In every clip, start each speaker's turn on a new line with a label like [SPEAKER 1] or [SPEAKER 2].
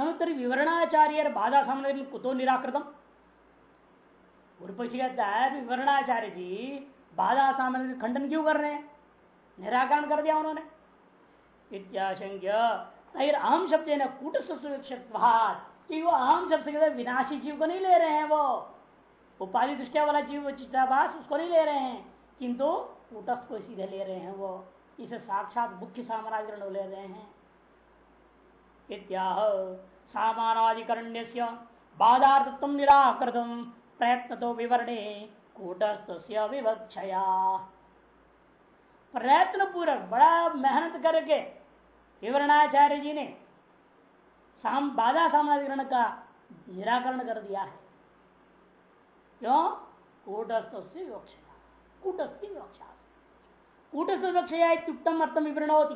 [SPEAKER 1] ननुत्तर विवरणाचार्य बाधा सामने कुतो निराकृतम। पूर्व कहता है विवरणाचार्य जी बाधा सामने खंडन क्यों कर रहे हैं? निराकरण कर दिया उन्होंने। इत्याशंक्य अहम शब्द है ना कूट कि वो अहम शब्द के विनाशी जीव को नहीं ले रहे हैं वो। उपाधि दृष्टिया वाला जीव चिताभास उसको नहीं ले रहे हैं। किंतु कूटस्थ को सीधे ले रहे हैं वो। इसे साक्षात मुख्य साम्राज्य ले रहे हैं। इत्याह। सामानाधिकरण्य बाधार्थत्व निराकृत प्रयत्न तो विवरणे कूटस्थ विवक्षया। प्रयत्न पूर्वक बड़ा मेहनत करके विवरणाचार्य जी ने साम, बाधा सामाधिकरण का निराकरण कर दिया है। क्यों? कूटस्थ से विवक्षया। कूटस्थ विवक्षा कूटस्थ विवक्षया उत्तम अर्थम विवरण होती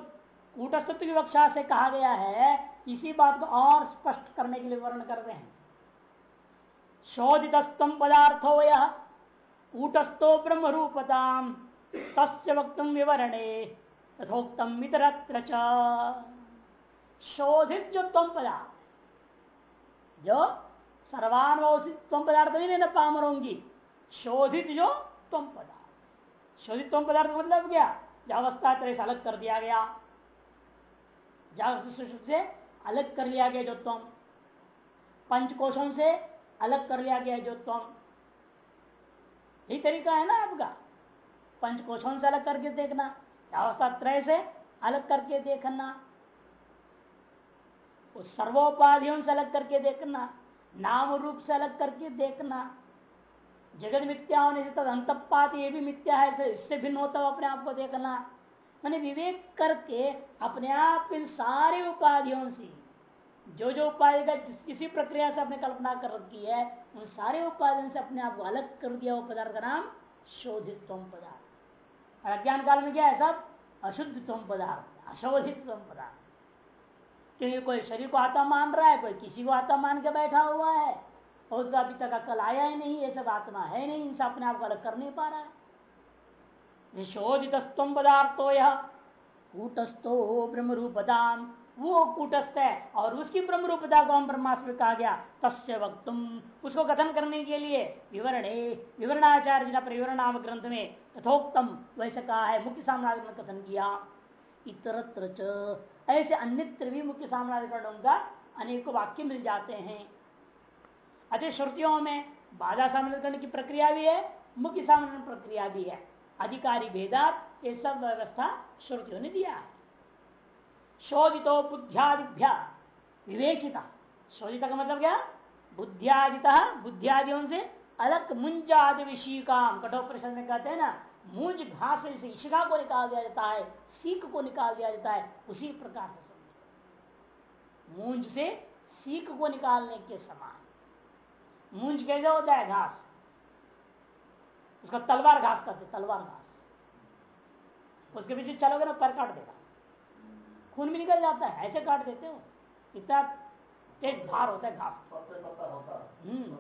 [SPEAKER 1] कूटस्थ विवक्षा से कहा गया है इसी बात को और स्पष्ट करने के लिए वर्णन कर रहे हैं। शोधितस्तम पदार्थो यह कूटस्थो ब्रह्म रूपता तस्य वक्त विवरणे, तथोक्तम इतरत्र शोधित जो तम पदार्थ। जो सर्वानुसित तम पदार्थ नहीं लेना पामरोंगी शोधित जो तम पदार्थ। शोधित तम पदार्थ मतलब क्या? जो अवस्था तरह से अलग कर दिया गया। जागृत से अलग कर लिया गया जो तम। पंच कोशों से अलग कर लिया गया जो तम। यही तरीका है ना आपका। पंच कोशों से अलग करके देखना, अवस्था त्रय से अलग करके देखना, उस सर्वोपाधियों से अलग करके देखना, नाम रूप से अलग करके देखना। जगत मिथ्या होने से तद अंतपात ये भी मिथ्या है इससे भिन्न होता हुआ अपने आप को देखना। मैंने विवेक करके अपने आप इन सारे उपाधियों से जो जो उपाधि का जिस, किसी प्रक्रिया से अपने कल्पना कर रखी है, उन सारे उपाधियों से अपने आप को अलग कर दिया वो पदार्थ का नाम शोधित पदार्थ। अज्ञान काल में क्या है सब? अशुद्ध पदार्थ अशोधित पदार्थ। क्योंकि कोई शरीर को आता मान रहा है, कोई किसी को आता मान के बैठा हुआ है, और उसका अभी तक अकल आया ही नहीं, ये सब आत्मा है नहीं, इनसे अपने आप को अलग कर नहीं पा रहा है। शोधित पदार्थो यह कूटस्थो ब्रह्म रूपदाम वो कूटस्थ है और उसकी ब्रह्म रूपता को हम ब्रह्मास्त्र कहा गया तस्य वक्तुम। उसको कथन करने के लिए विवरण, विवरणाचार्य जी परिवरण नाम ग्रंथ में तथोक्तम वैसे कहा है, मुख्य साम्राज्य ने कथन किया। इतरत्र ऐसे अन्यत्र भी मुख्य साम्राज्यकरणों का अनेक वाक्य मिल जाते हैं। अतः श्रुतियों में बाधा सामने की प्रक्रिया भी है, मुख्य सामने प्रक्रिया भी है। अधिकारी भेदात ये सब व्यवस्था श्रुतियों ने दिया है। शोधितो बुद्धियादिभ्या विवेचिता। शोधिता का मतलब क्या? बुद्धियादिता, बुद्धियादियों से अलग मुंजादि विषय काम। कठोर प्रश्न में कहते हैं ना, मुंज घास से इशिका को निकाल दिया जाता है, सीख को निकाल दिया जाता है, उसी प्रकार से समझ। मूंज से सीख को निकालने के समान। मूंज कैसे होता है घास? उसका तलवार घास करते तलवार घास। उसके पीछे चलोगे ना पर काट देगा। खून भी निकल जाता है ऐसे काट देते हो। इतना तेज भार होता है घास। हम्म।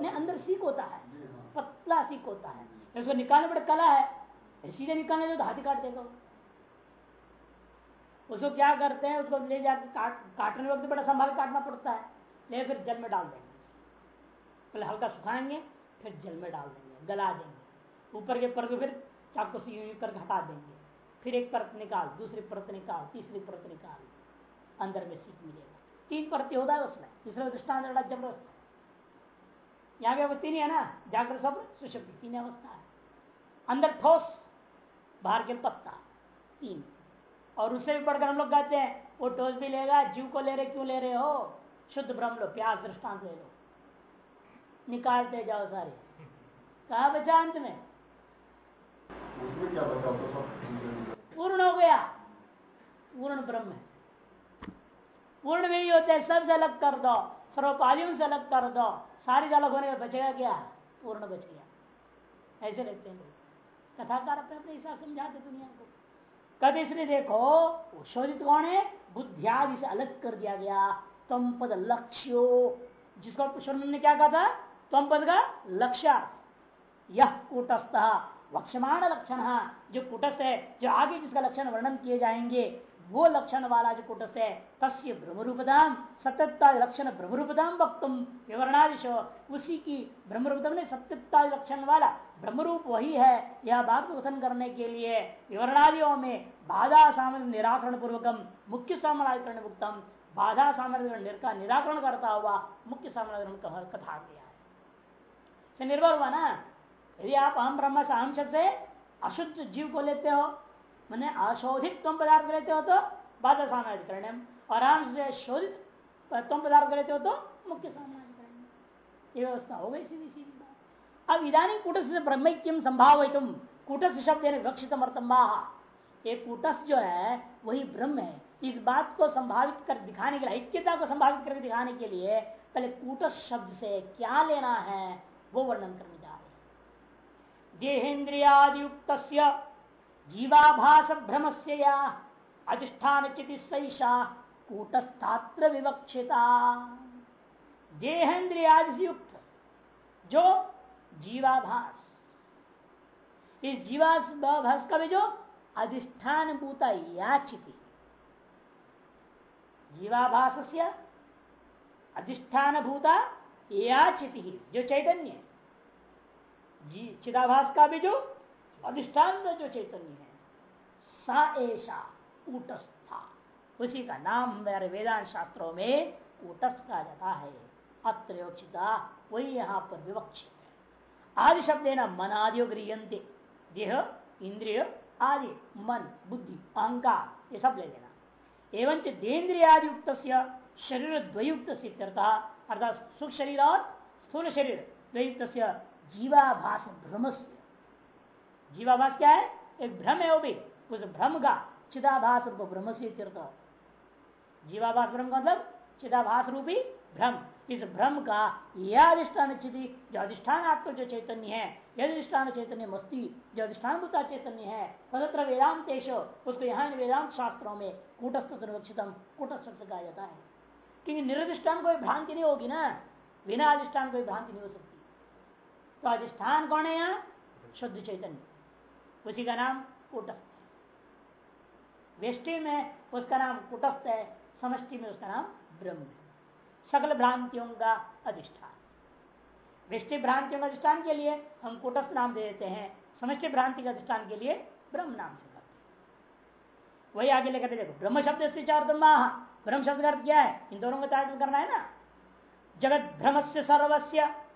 [SPEAKER 1] नहीं अंदर सीख होता है। हाँ। पतला सीख होता है। उसको निकालने बड़े कला है सीधे निकालने तो हाथी काट देगा। उसको क्या करते हैं उसको ले जाकर काट काटने वक्त बड़ा संभाल काटना पड़ता है। ले फिर जल में डाल देंगे। पहले हल्का सुखाएँगे फिर जल में डाल देंगे। गला देंगे। ऊपर के पर फिर चाकू से यूँ करके हटा देंगे। फिर एक परत निकाल, दूसरी परत निकाल, तीसरी परत निकाल। अंदर में सीख मिलेगा। तीन परत होता है उसमें तीसरा दृष्टान ज़बरदस्त यहाँ पे तीन है ना, जागृत सब सुशक्ति, तीन अवस्था है। अंदर ठोस, बाहर के पत्ता, तीन। और उससे भी बढ़कर हम लोग कहते हैं, वो ठोस भी लेगा, जीव को ले रहे, क्यों ले रहे हो? शुद्ध ब्रह्म लो, प्यास दृष्टांत ले लो। निकालते जाओ सारे। कहा बचा? अंत में पूर्ण हो गया। पूर्ण ब्रह्म है। पूर्ण में ही होते हैं सबसे अलग कर दो। सर्वपालियों से अलग कर दो। सारी अलग होने में बचेगा क्या? पूर्ण बच गया। ऐसे लेते हैं लोग। कथाकार अपने अपने हिसाब समझाते दुनिया को। कभी इसलिए देखो शोधित कौन है? बुद्धियादि से अलग कर दिया गया। तम पद लक्ष्यो। जिसको ने क्या कहा था? तम पद का लक्ष्यार्थ। यह कूटस्थ। वक्षमाण लक्षण। जो कुटस्थ है, जो आगे जिसका लक्षण वर्णन किए जाएँगे, वो लक्षण वाला जो कुटस्थ है, तस्य ब्रह्मरूपदाम सत्यता लक्षण ब्रह्मरूपदाम वक्तुम विवरणादिश उसी की ब्रह्मरूपदम ने सत्यता लक्षण वाला ब्रह्मरूप वही है, यह बात कथन करने के लिए विवरणादियों में बाधा सामर्थ्य निराकरण पूर्वकम, मुख्य सामनाधिकरण उत्तम बाधा सामर्थ्य का निराकरण करता हुआ मुख्य सामनाधिकरण कथा दिया है। निर्भर हुआ ना? यदि आप अहम ब्रह्म से अहम से अशुद्ध जीव को लेते हो, मैंने अशोधित तुम पदार्थ लेते हो तो बाधा सामनाधिकरण और आराम से शोधित तुम पदार्थ लेते हो तो मुख्य सामनाधिकरण ये व्यवस्था हो गई सीधी सीधी बात। अब इधानी कुटस्थ ब्रह्मक्यम संभाव तुम कुटस्थ शब्द विवक्षित ये कुटस्थ जो है, वही ब्रह्म है। इस बात को संभावित कर दिखाने के लिए, ऐक्यता को संभावित करके दिखाने के लिए पहले कूटस्थ शब्द से क्या लेना है, वो वर्णन करने देहेन्द्रियादियुक्त जीवाभास भ्रम से या अधिष्ठान चितिशा कूटस्थात्र विवक्षिता देहेन्द्रियादि युक्त जो जीवाभास। इस जीवाभास का भी जो अधिष्ठान भूता याचिति। जीवाभास अधिष्ठान भूता याचिति, जो चैतन्य चिदाभास का भी जो अधिष्ठान जो चैतन्य है, सा ऐसा कूटस्था। उसी का नाम मेरे वेदांत शास्त्रों में कूटस्थ कहा जाता है। अत्रोक्षिता वही यहाँ पर विवक्षित है। आदि शब्द है ना, मन आदि गृहते देह, इंद्रिय आदि, मन, बुद्धि, अहंकार, ये सब ले लेना। एवं देन्द्रियादि युक्त शरीर द्वयुक्त अर्थात सुख शरीर और स्थूल शरीर द्वयुक्त जीवाभास भ्रम जीवाभास क्या है? एक भ्रम है वो भी। उस भ्रम का चिदाभास रूप ब्रह्म से तीर्थ जीवाभास ब्रह्म का मतलब चिदाभास रूपी भ्रम। इस भ्रम का यह अधिष्ठान स्थिति जो अधिष्ठान आपको जो चैतन्य है, यह अधिष्ठान चैतन्य मस्ती, जो अधिष्ठान भूता चैतन्य है तदत्र वेदांत उसको यहाँ वेदांत शास्त्रों में कूटस्थ निर्वक्षितम कूटस्थ कहा जाता है। क्योंकि निरधिष्ठान कोई भ्रांति नहीं होगी ना। बिना अधिष्ठान कोई भ्रांति नहीं हो सकती। तो अधिष्ठान कौन है यहाँ? शुद्ध चैतन्य। उसी का नाम कुटस्थ है। वेष्टि में उसका नाम कुटस्थ है, समष्टि में उसका नाम ब्रह्म है। सकल भ्रांतियों का अधिष्ठान। वृष्टि भ्रांतियों का अधिष्ठान के लिए हम कुटस्थ नाम दे देते हैं, समष्टि भ्रांति का अधिष्ठान के लिए ब्रह्म नाम से करते वही आगे लेकर देखो, ब्रह्म शब्द से चार ब्रह्म। शब्द का अर्थ क्या है? इन दोनों का चार्ट करना है ना? जगत भ्रम से सर्वस्व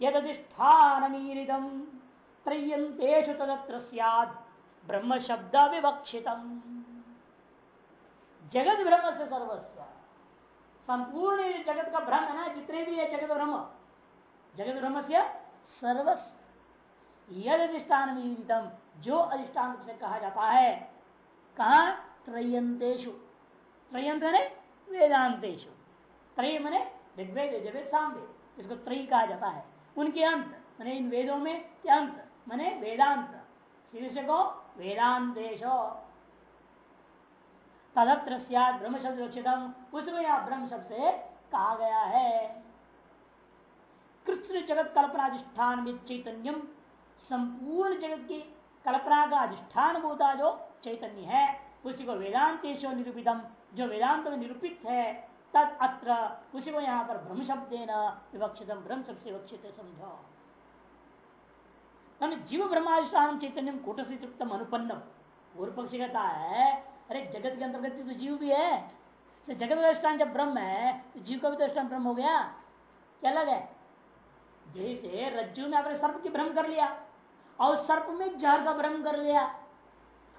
[SPEAKER 1] यद अधिष्ठान त्रयंतेषु तदत्र ब्रह्म शब्द विवक्षित जगत ब्रह्म से सर्वस्व संपूर्ण जगत का भ्रम है ना, जितने भी है जगत ब्रह्म जगत ब्रह्म से सर्वस्व यद अधिष्ठान जो अधिष्ठान से कहा जाता है, कहा? त्रयंतेशु त्रयंत ने वेदांतेशु त्रय मने ऋग्वेद, यजुर्वेद, सामवेद। इसको त्रय कहा जाता है। उनके अंत, मैंने इन वेदों में अंत, मने वेदांत। शीर्षको, वेदांतेशो। तदत्र ब्रह्म शब्द लक्षितम उसको यहाँ ब्रह्म शब्द से कहा गया है। कृष्ण जगत कल्पना अधिष्ठान में चैतन्यम। संपूर्ण जगत की कल्पना का अधिष्ठान भूता जो चैतन्य है। उसी को वेदांतेशो निरूपितम, जो वेदांत में निरूपित है। तद अत्र उसी को यहाँ पर ब्रह्म शब्द विवक्षितम ब्रह्म शब्द से विवक्षित समझो जीव ब्रह्माधिष्ठान चैतन्य कूटस्थम अनुपन्न पूर्व पक्षी कहता है, अरे, जगत के अंतर्गत तो जीव भी है। तो जगत अधिष्ठान जब ब्रह्म है तो जीव का भी तो अधिष्ठान ब्रह्म हो गया। क्या अलग है? जैसे रज्जु में आपने सर्प की भ्रम कर लिया, और सर्प में जहर का भ्रम कर लिया।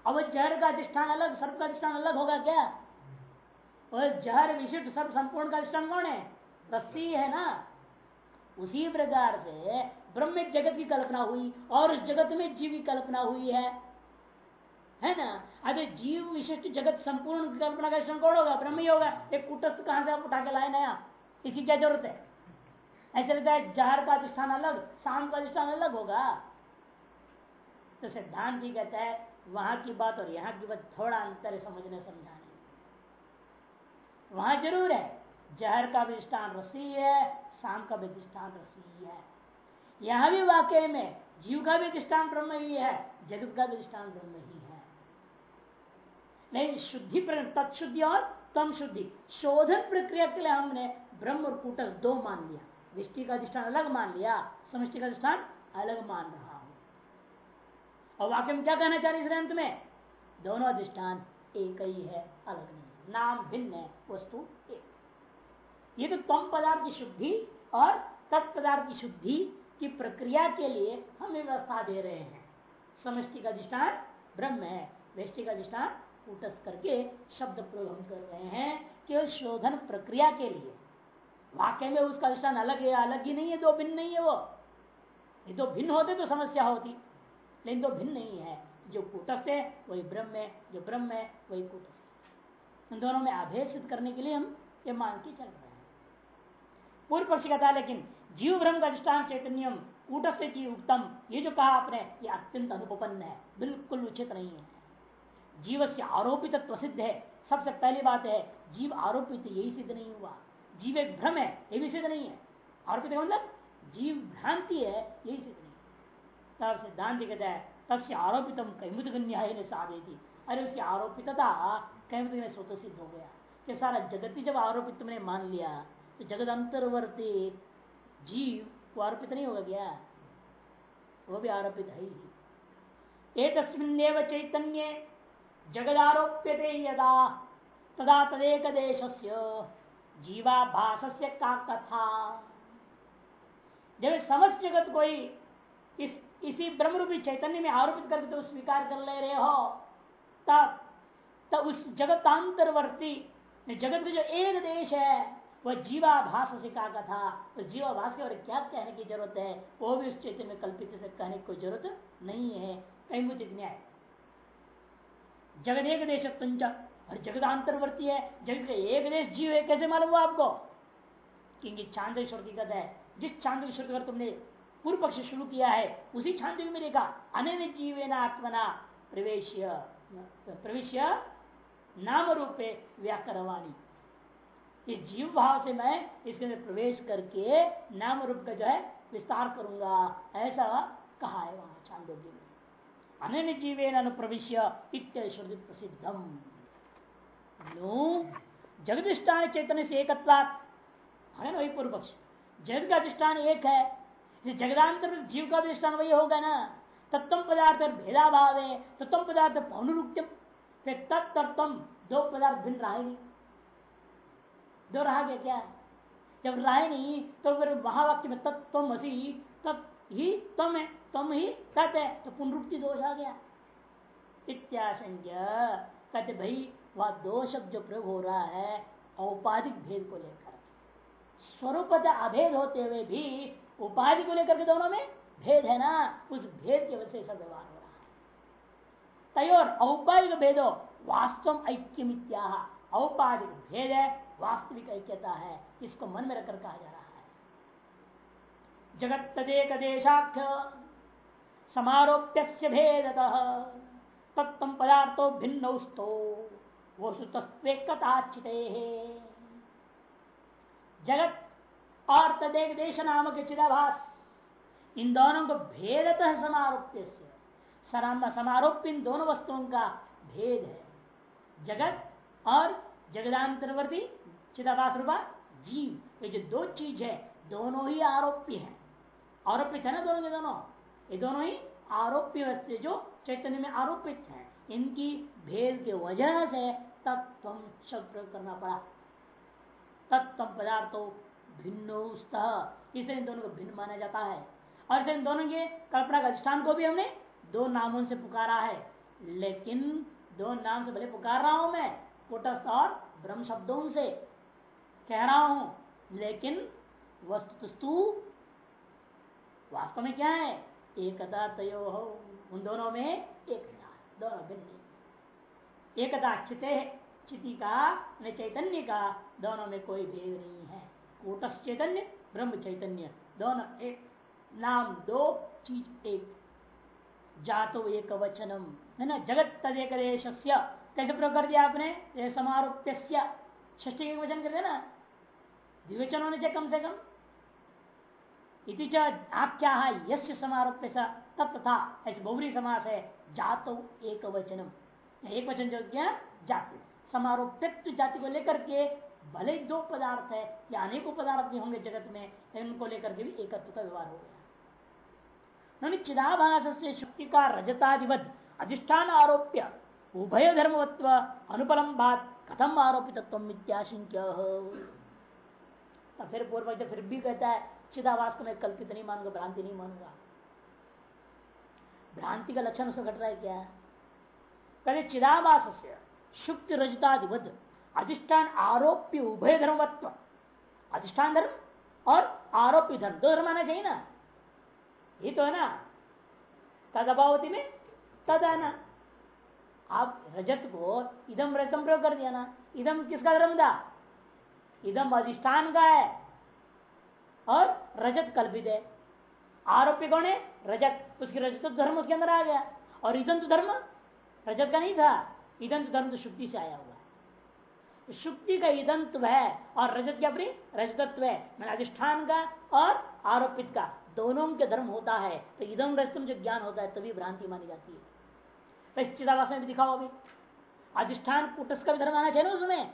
[SPEAKER 1] अब जहर का अधिष्ठान अलग, सर्प का अधिष्ठान अलग होगा क्या? और जहर विशिष्ट सर्प संपूर्ण का अधिष्ठान कौन है? रस्सी है ना? उसी प्रकार से ब्रह्म जगत की कल्पना हुई और उस जगत में जीव की कल्पना हुई है। है ना? अभी जीव विशिष्ट जगत संपूर्ण कल्पना का कौन होगा? ब्रह्म ही होगा। एक कुटस्थ कहाँ से आप उठा के लाए नया? इसकी क्या ज़रूरत है? ऐसे लगता है जहर का अधिष्ठान अलग, शाम का अधिष्ठान अलग होगा। तो सिद्धांत ही कहता है, वहाँ की बात और यहाँ की बात थोड़ा अंतर है समझने समझाने। वहाँ ज़रूर है। जहर का अधिष्ठान रसी है, शाम का भी अधिष्ठान रसी है। यहाँ भी वाक्य में जीव का भी अधिष्ठान ब्रह्म ही है, जगत का भी अधिष्ठान ब्रह्म ही है। नहीं शुद्धि तत्शुद्धि और तम शुद्धि शोधन प्रक्रिया के लिए हमने ब्रह्म और कूटस दो मान लिया। विष्टि का अधिष्ठान अलग मान लिया, समष्टि का अधिष्ठान अलग मान रहा हूँ। और वाक्य में क्या कहना चाह रहे इस अंत में? दोनों अधिष्ठान एक ही है, अलग नहीं। नाम भिन्न वस्तु एक। ये तो तम पदार्थ की शुद्धि और तत्पदार्थ की शुद्धि की प्रक्रिया के लिए हम व्यवस्था दे रहे हैं। समष्टि का अधिष्ठान ब्रह्म है। व्यष्टि का अधिष्ठान कूटस्थ करके शब्द प्रयोग हम कर रहे हैं केवल शोधन प्रक्रिया के लिए। वाक्य में उसका अधिष्ठान अलग है, अलग ही नहीं है, दो भिन्न नहीं है वो। ये दो भिन्न होते तो समस्या होती, लेकिन दो भिन्न नहीं है। जो कूटस्थ है, वही ब्रह्म है, जो ब्रह्म है, वही कूटस्थ। उन दोनों में अभेद सिद्ध करने के लिए हम ये मान के चल रहे हैं। पूर्व पक्ष कहता है लेकिन जीव ब्रह्म का अधिष्ठान चैतन्यम जीव उत्तम ये जो कहा आपने, ये अत्यंत अनुपन्न है, बिल्कुल उचित नहीं है। जीव से आरोपित सिद्ध है। सबसे पहली बात है, जीव आरोपित यही सिद्ध नहीं हुआ। जीव एक भ्रम है, ये भी सिद्ध नहीं है। आरोपित का मतलब जीव भ्रांति है, यही सिद्ध नहीं तब सिद्धांत कहता है, तस्य आरोपित कैमुत न्याय ने साधे थी अरे उसकी आरोपितता कैमुत में स्वतः सिद्ध हो गया। कि सारा जगत ही जब आरोपित तुमने मान लिया तो जगत अंतर्वर्ती जीव वो आरोपित नहीं होगा क्या? वो भी आरोपित है ही। एक चैतन्य जगदारोप्यते यदा, तदा तदेक देश जीवाभास का कथा। जब समस्त जगत कोई इस, इसी ब्रह्म रूपी चैतन्य में आरोपित करके तो स्वीकार कर ले रहे हो, तब तब उस जगतांतरवर्ती जगत का जो एक देश है, वह जीवाभास से का कथा उस जीवाभास के और क्या कहने की ज़रूरत है? वो भी उस चैतन्य में कल्पित से कहने की कोई ज़रूरत नहीं है। कहीं मुझे न्याय। जगत एक देश और जगदांतरवर्ती है। जगत का एक देश जीव है, कैसे मालूम हुआ आपको? क्योंकि चाँद श्रुति कहता है। जिस चाँद श्रुति पर तुमने पूर्व पक्ष शुरू किया है, उसी छांद में देखा अन्य जीव आत्मना प्रवेश प्रवेश नाम रूपे व्याकरवाणी। इस जीव भाव से मैं इसके अंदर प्रवेश करके नाम रूप का जो है विस्तार करूँगा, ऐसा कहा है वहाँ चांदोग्य में। अन्य जीवे अनुप्रविश्य इत्यादि प्रसिद्धम। जगदिष्ठान चैतन्य से एक वही पूर्व पक्ष जगत का अधिष्ठान एक है। जगदांतर जीव का अधिष्ठान वही होगा ना। तत्व पदार्थ भेदा भाव है। तत्व पदार्थ पौनुरुक्तम फिर तत्व दो पदार्थ भिन्न रहा नहीं। दो रहा गया क्या? जब रहा नहीं तो फिर महावाक्य में तत्व असी तत् ही तम है, तम ही तत् है तो पुनरुक्ति दोष आ गया। इत्याशंक्य कहते भाई, वह दो शब्द जो प्रयोग हो रहा है, औपाधिक भेद को लेकर। स्वरूप अभेद होते हुए भी, उपाधि को लेकर के दोनों में भेद है ना? उस भेद की वजह से व्यवहार हो है तयोर औपाधिक भेदो वास्तव ऐक्यमित्या औपाधिक भेद है वास्तविक ऐक्यता है इसको मन में रखकर कहा जा रहा है। जगत तदेक देशाख्य समारोप्य भेदतः तत्व पदार्थो भिन्न स्तो वो सुतस्वेकताचित जगत और तदेक देश नामक चिदाभास, इन दोनों को भेदतः समारोप्य समारोप इन दोनों वस्तुओं का भेद है। जगत और जगदांतरवर्ती चिदाभास रूपा जीव। ये जो दो चीज़ है, दोनों ही आरोपी है। आरोपित है ना दोनों के दोनों? ये दोनों ही आरोपी वस्तु जो चैतन्य में आरोपित है। इनकी भेद के वजह से तत्व शब्द प्रयोग करना पड़ा। तत्व पदार्थो भिन्न इसे इन दोनों को भिन्न माना जाता है। और इसे इन दोनों के कल्पना का अधिष्ठान को भी हमने दो नामों से पुकारा है, लेकिन दो नाम से भले पुकार रहा हूँ मैं, कुटस्थ और ब्रह्म शब्दों से कह रहा हूँ, लेकिन वस्तु वास्तव में क्या है? एकता तयो हो। उन दोनों में एक दोनों भिन्न एकता चित चिति का चैतन्य का, दोनों में कोई भेद नहीं है। कूटस चैतन्य, ब्रह्म चैतन्य, दोनों एक, नाम दो, चीज़ एक। जातो एक वचनम है ना, जगत तदेक देश कैसे प्रयोग कर दिया आपने समारोप्य ष्टी वचन कर दिया ना? द्विवचन होने चाहिए कम से कम। इति आख्या यश समारोप्य तथा। ऐसे बहुरी समास है, जातो एक वचनम एक वचन जो क्या, जाति। समारोपित जाति को लेकर के भले ही दो पदार्थ है, या अनेकों पदार्थ भी होंगे जगत में उनको लेकर के भी एकत्व का व्यवहार हो गया। चिदाभास शक्ति का रजताधिपत अधिष्ठान आरोप्य, उभय धर्मवत्व अनुपलम बात कथम आरोपित फिर पूर्व फिर भी कहता है, चिदाभास को मैं कल्पित नहीं मानूँगा, भ्रांति नहीं मानूँगा। भ्रांति का लक्षण उसमें घट रहा है क्या? कहते चिदाभास से शुक्ति रजताधिपत अधिष्ठान आरोप्य उभय धर्मवत्व, अधिष्ठान धर्म और आरोप्य धर्म। दो धर्म आना चाहिए ना? ये तो है ना। तद अभावती में तद आना आप रजत को इदम रजतम प्रयोग कर दिया ना। इदम किसका धर्म था? इदम अधिष्ठान का है। और रजत कल्पित है। आरोपी कौन है? रजत। उसकी रजत तो धर्म उसके अंदर आ गया। और इदंत धर्म रजत का नहीं था। इदंत धर्म तो शुक्ति से आया हुआ है। शुक्ति का ईदंत्व है और रजत क्या अपनी? रजतत्व है। मैंने अधिष्ठान का और आरोपित का। दोनों के धर्म होता है तो इदम रजतम जो ज्ञान होता है, तभी भ्रांति मानी जाती है। चिदावास में भी दिखाओ अभी। अधिष्ठान कुटस का भी धर्म आना चाहिए उसमें।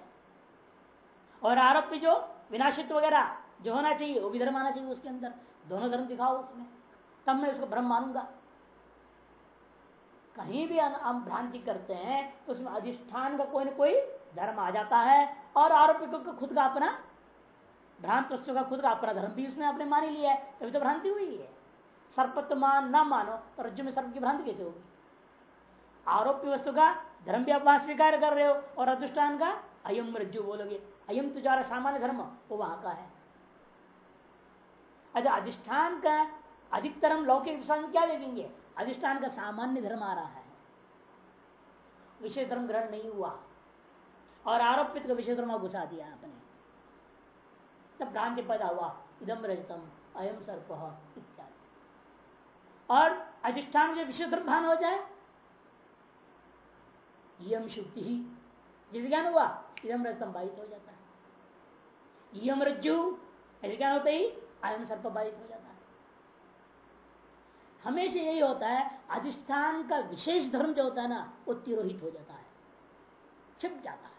[SPEAKER 1] और आरोप जो विनाशित वगैरह जो होना चाहिए, वो भी धर्म आना चाहिए उसके अंदर। दोनों धर्म दिखाओ उसमें। तब मैं उसको भ्रम मानूँगा। कहीं भी हम भ्रांति करते हैं, उसमें अधिष्ठान का कोई ना कोई धर्म आ जाता है, और आरोपी को खुद का अपना भ्रांत वस्तु का खुद का अपना धर्म भी उसने अपने मान लिया है, तभी तो भ्रांति हुई है। सर्पत्व मान न मानो तो रज्जु में सर्प की भ्रांति कैसे होगी? आरोपी वस्तु का धर्म भी आप स्वीकार कर रहे हो, और अधिष्ठान का? अयम रज्जु बोलोगे। अयम तुझारा सामान्य धर्म, वो वहाँ का है। अच्छा अधिष्ठान का अधिकतरम लौकिक दृष्टान क्या देखेंगे? अधिष्ठान का सामान्य धर्म आ रहा है। विशेष धर्म ग्रहण नहीं हुआ। और आरोपित का विशेष धर्म घुसा दिया आपने। तब भ्रांति पैदा हुआ इदम रजतम अयम सर्प इत्यादि। और अधिष्ठान जो विषय धर्म भान हो जाए यम शुक्ति ही। जिसे ज्ञान हुआ इदम रजतम बाधित हो जाता है। यम रज्जु ऐसे ज्ञान होते ही अयम सर्प बाईस हो जाता है। हमेशा यही होता है, अधिष्ठान का विशेष धर्म जो होता है ना, वो तिरोहित हो जाता है, छिप जाता है।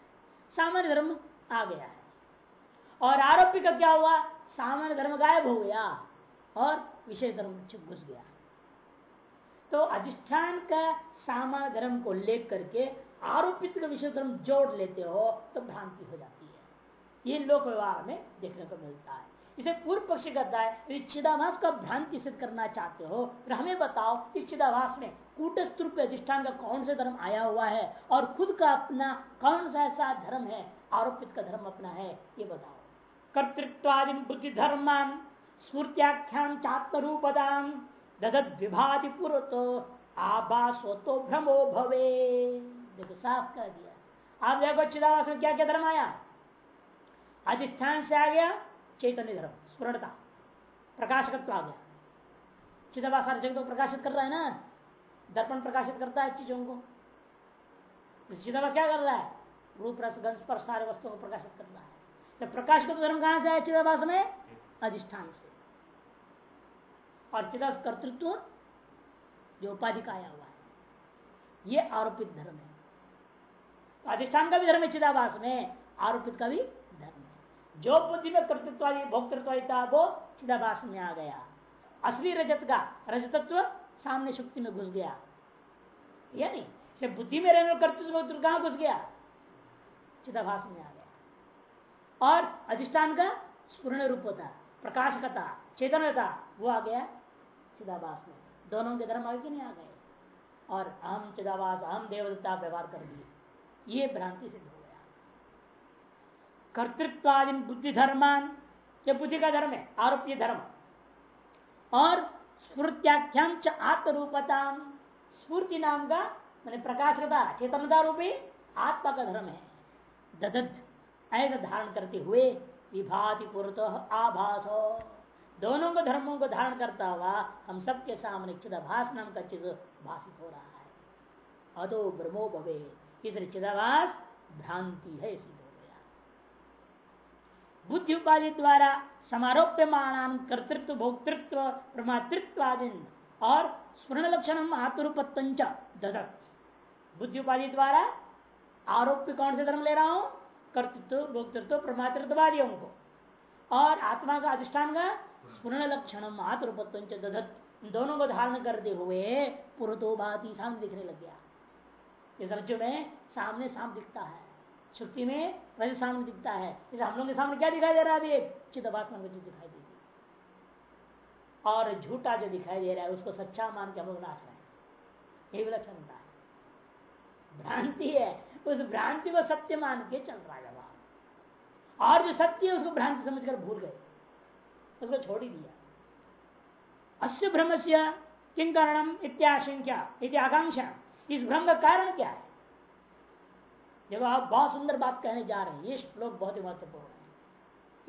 [SPEAKER 1] सामान्य धर्म आ गया है। और आरोपी का क्या हुआ? सामान्य धर्म गायब हो गया और विशेष धर्म घुस गया। तो अधिष्ठान का सामान्य धर्म को लेकर करके आरोपित का विशेष धर्म जोड़ लेते हो तो भ्रांति हो जाती है। ये लोक व्यवहार में देखने को मिलता है। इसे पूर्व पक्ष कहता है चिदाभास का भ्रांति सिद्ध करना चाहते हो, फिर हमें बताओ, इस चिदाभास में कूटस्थ अधिष्ठान का कौन सा धर्म आया हुआ है और खुद का अपना कौन सा ऐसा धर्म है? आरोपित का धर्म अपना है, ये बताओ। कर्तृत्वादि बुद्धि धर्मान स्मृत्याख्यान चात्मरूपदाम ददत विभाति पुरतो आभासो तो भ्रमो भवे देखो, साफ़ कर दिया। आप देखो चिदावास में क्या क्या धर्म आया? अधिष्ठान से आ गया चैतन्य धर्म, स्मरणता, प्रकाशकत्व आ गया। चिदबा सारे जगत को प्रकाशित कर रहा है ना? दर्पण प्रकाशित करता है चीज़ों को। चिदबा क्या कर रहा है? रूप, रस, गंध पर सारे वस्तुओं को प्रकाशित कर रहा है। तो प्रकाश का धर्म कहाँ से आया? चिदाभास में? अधिष्ठान से। और चिदास कर्तृत्व जो उपाधि का आया हुआ है। ये आरोपित धर्म है। तो अधिष्ठान का भी धर्म है, चिदाभास में आरोपित का भी धर्म है। जो बुद्धि में कर्तृत्व भोक्तृत्व था, वो चिदाभास में आ गया। असली रजत का, रजतत्व सामने शुक्ति में घुस गया। या नहीं बुद्धि में रहने कर्तृत्व कहाँ घुस गया? चिदाभास में आ गया। और अधिष्ठान का स्पूर्ण रूप होता प्रकाश का था, चेतन वो आ गया चिदाभास में। दोनों के धर्म आगे नहीं आ गए? और हम चिदाभास हम देवदत्ता व्यवहार कर दिए। ये भ्रांति सिद्ध हो कर्तृत्वादि बुद्धि धर्मान, ये बुद्धि का धर्म है आरोप्य धर्म। और स्मृत्याख्यान च आत्मरूपता स्फूर्ति नाम का, मैंने प्रकाशकता चेतनता रूपी आत्मा का धर्म है। ददत ऐसा धारण करते हुए विभाति पुरत आभास। दोनों को धर्मों को धारण करता हुआ हम सबके सामने चिदाभास नाम का चीज़ भाषित हो रहा है। अदो ब्रह्मो भवे। इसलिए चिदाभास भ्रांति है, इसी बुद्धि उपाधि द्वारा समारोप्य मान कर्तृत्व, भोक्तृत्व प्रमातृत्व आदि और स्मरण लक्षण आत्मरूपत्व ददत। बुद्धि उपाधि द्वारा आरोप कौन से धर्म ले रहा हूँ? कर्तृत्व, भोक्तृत्व प्रमातृत्ववादियों को और आत्मा का अधिष्ठान का स्पूर्ण लक्षण मातृपत्व दधत। दोनों को धारण करते हुए पुरतो भाती सामने दिखने लग गया। इस रज्जु में सामने सांप दिखता है। छुट्टी में रज सामने दिखता है। इस हम लोग के सामने क्या दिखाई दे रहा है अभी? चिदाभास में दिखाई देगी और झूठा जो दिखाई दे रहा है, उसको सच्चा मान के हम लोग नाच रहे हैं। यही विलक्षणता है। भ्रांति है। उस भ्रांति को सत्य मान के चल रहा है और जो सत्य है, उसको भ्रांति समझकर भूल गए। उसको छोड़ ही दिया। अश्य भ्रम से किन कारणम इत्याशंख्या आकांक्षा। इस भ्रम का कारण क्या है? जब आप बहुत सुंदर बात कहने जा रहे हैं, ये श्लोक बहुत ही महत्वपूर्ण है।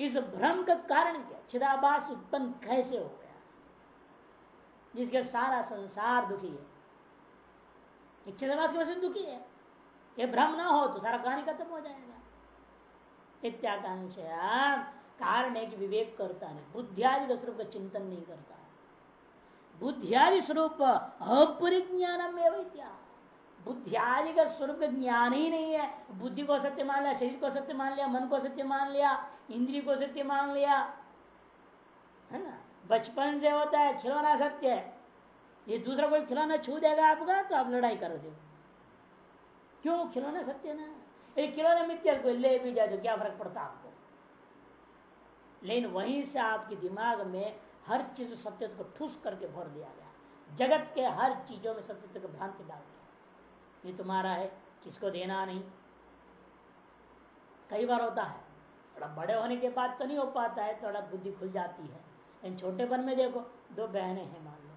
[SPEAKER 1] इस भ्रम का कारण क्या? छिदाबास उत्पन्न कैसे हो गया? जिसके सारा संसार दुखी है। छिदाबास की वजह से दुखी है। ये भ्रम ना हो तो सारा कहानी खत्म हो जाएगा। इत्याकांक्षा कारण है कि विवेक करता नहीं, बुद्धियादि स्वरूप का चिंतन नहीं करता। बुद्धियादि स्वरूप अपरिज्ञानम बुद्धियादि का स्वरूप ज्ञान ही नहीं है। बुद्धि को सत्य मान लिया, शरीर को सत्य मान लिया, मन को सत्य मान लिया, इंद्रिय को सत्य मान लिया, है ना? बचपन से होता है, खिलौना सत्य है। ये दूसरा कोई खिलौना छू देगा आपका तो आप लड़ाई कर दो क्यों? खिलौना सत्य ना। ये खिलौना मित्य कोई ले भी जाए तो क्या फ़र्क पड़ता आपको? लेकिन वहीं से आपके दिमाग में हर चीज़ सत्य को ठूस करके भर दिया गया। जगत के हर चीज़ों में सत्य को भ्रांति डाल दिया ये तुम्हारा है, किसको देना नहीं? कई बार होता है, थोड़ा बड़े होने के बाद तो नहीं हो पाता है, थोड़ा बुद्धि खुल जाती है। लेकिन छोटेपन में देखो, दो बहनें हैं मान लो।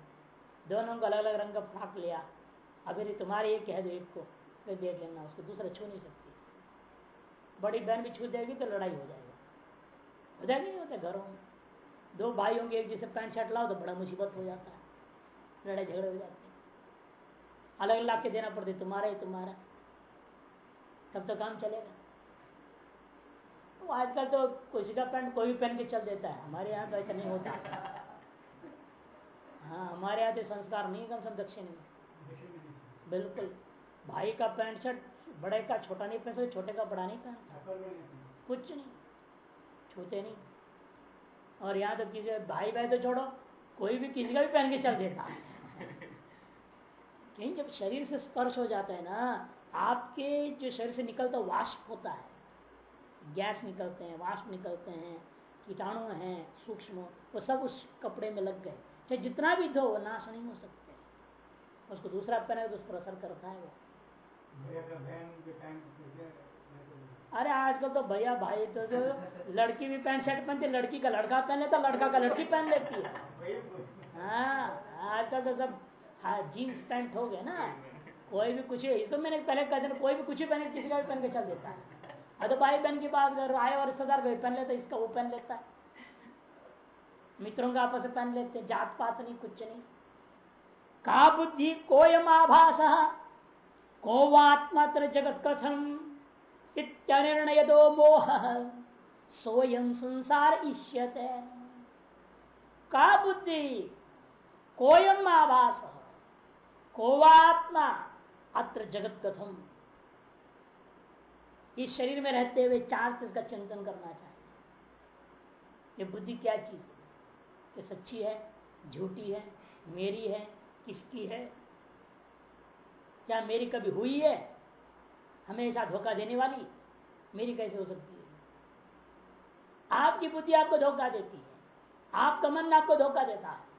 [SPEAKER 1] दोनों को अलग अलग रंग का फ्राक लिया। अभी तुम्हारे एक कह दो एक को। फिर देख लेना उसको, दूसरा छू नहीं सकती। बड़ी बहन भी छू देगी तो लड़ाई हो जाएगी। हो जाएगी नहीं होता, घरों में दो भाई होंगे, एक जैसे पैंट शर्ट लाओ तो बड़ा मुसीबत हो जाता है। लड़ाई झगड़े हो जाते हैं। अलग अलग के देना पड़ते तुम्हारा ही तुम्हारा। तब तो काम चलेगा। तो आजकल तो किसी का पैंट कोई भी पहन के चल देता है। हमारे यहाँ तो ऐसा नहीं होता। हाँ हमारे यहाँ तो संस्कार नहीं कम से दक्षिण में बिल्कुल। भाई का पैंट शर्ट बड़े का छोटा नहीं पहन सकते छोटे का बड़ा नहीं पहनता कुछ नहीं। छूते नहीं। और यहाँ तो किसी भाई भाई तो छोड़ो कोई भी किसी का भी पहन के चल देता। है लेकिन जब शरीर से स्पर्श हो जाता है ना आपके जो शरीर से निकलता वाष्प होता है। गैस निकलते हैं वाष्प निकलते हैं कीटाणु हैं सूक्ष्म वो सब उस कपड़े में लग गए। चाहे जितना भी धो वो नाश नहीं हो सकते। उसको दूसरा पहने तो उस पर असर करता है वो अरे आजकल तो भैया भाई तो जो लड़की भी पैंट शर्ट पहनती लड़की का लड़का पहन लेता लड़का का लड़की पहन लेती है। हाँ आजकल तो सब हाँ जीन्स पैंट हो गए ना। कोई भी कुछ तो मैंने पहले कह दिया कोई भी कुछ ही पहने किसी का भी पहन के चल देता है। अरे भाई बहन की बात कर आए और रिश्तेदार कोई पहन लेता इसका वो पहन लेता है। मित्रों का आपस में पहन लेते जात पात नहीं कुछ नहीं। का बुद्धि कोयम आभास को वात्मात्र जगत कथम इत्यनिर्णय दो मोह? सोयम संसार इष्यते। का बुद्धि? कोयम आभास? कोवात्मा अत्र जगत कथम इस शरीर में रहते हुए चार चीज़ का चिंतन करना चाहिए ये बुद्धि क्या चीज़ है? ये सच्ची है, झूठी है, मेरी है, किसकी है? क्या मेरी कभी हुई है? हमेशा धोखा देने वाली? मेरी कैसे हो सकती है? आपकी बुद्धि आपको धोखा देती है। आपका मन आपको धोखा देता है।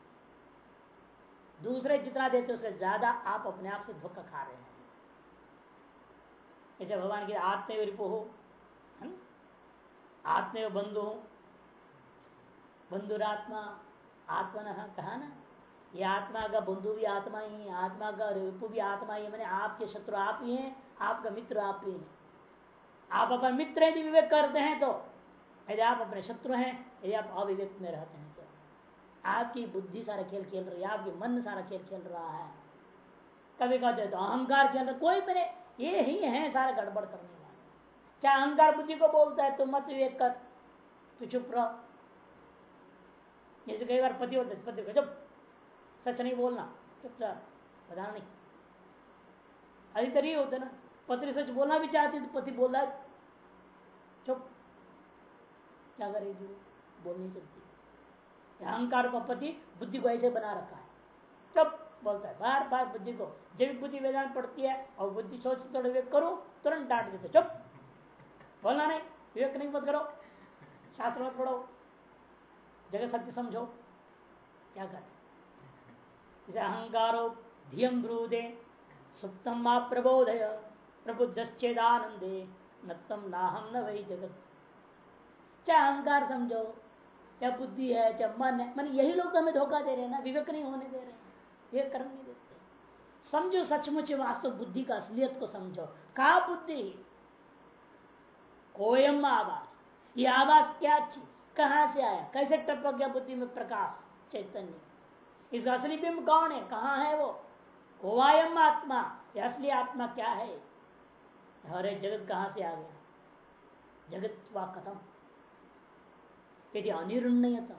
[SPEAKER 1] दूसरे जितना देते उससे ज़्यादा आप अपने आप से धोखा खा रहे हैं। जैसे भगवान के आत्मे रिपो हो आत्मे बंधु हो, बंधुरात्मा, आत्मन, कहा ना? ये आत्मा का बंधु भी आत्मा ही है, आत्मा का रिपु भी आत्मा ही मैंने आपके शत्रु आप ही हैं, आपका मित्र आप ही हैं। आप अपने मित्र यदि विवेक करते हैं तो। यदि आप अपने शत्रु हैं, यदि आप अविवेक में रहते हैं तो। आपकी बुद्धि सारा खेल खेल रही है, आपकी मन सारा खेल खेल रहा है। कभी कहते तो अहंकार खेल रहा कोई मेरे, ये ही है सारा गड़बड़ करने वाला। चाहे अहंकार बुद्धि को बोलता है तो मत विवेक कर, तू चुप रहो। जैसे कई बार पति होते पति जब सच नहीं बोलना, चुपचाप नहीं। अधिकतर ये होता ना पत्नी सच बोलना भी चाहती तो पति बोल रहा है। चुप। क्या करेगी बोल नहीं सकती। अहंकार का पति बुद्धि को ऐसे बना रखा है। तब बोलता है। बार बार बुद्धि को, जब बुद्धि वेदांत पढ़ती है और बुद्धि सोच थोड़े विवेक करो, तुरंत डांट देते। चुप। बोलना नहीं, विवेक नहीं मत करो। शास्त्र मत पढ़ो जगह सत्य समझो। क्या करें? अहंकारो धियम ब्रूदे सुप्तम मा प्रबोधय प्रबुद्धश्चेदानंदे नम नाहम न वही जगत। चाहे अहंकार समझो? या बुद्धि है? चाहे मन है? मन यही लोग तो हमें धोखा दे रहे हैं ना? विवेक नहीं होने दे रहे ये कर्म नहीं देते। समझो सचमुच वास्तव बुद्धि का, असलियत को समझो। कहा बुद्धि? कोयम आवास। ये आवास क्या चीज़? कहाँ से आया? कैसे टपक गया बुद्धि में प्रकाश, चैतन्य? इसका असली बिंब कौन है? कहाँ है वो? कोवायम आत्मा। ये असली आत्मा क्या है? अरे जगत कहाँ से आ गया? जगत वा खत्म। यदि अनिर्णयता,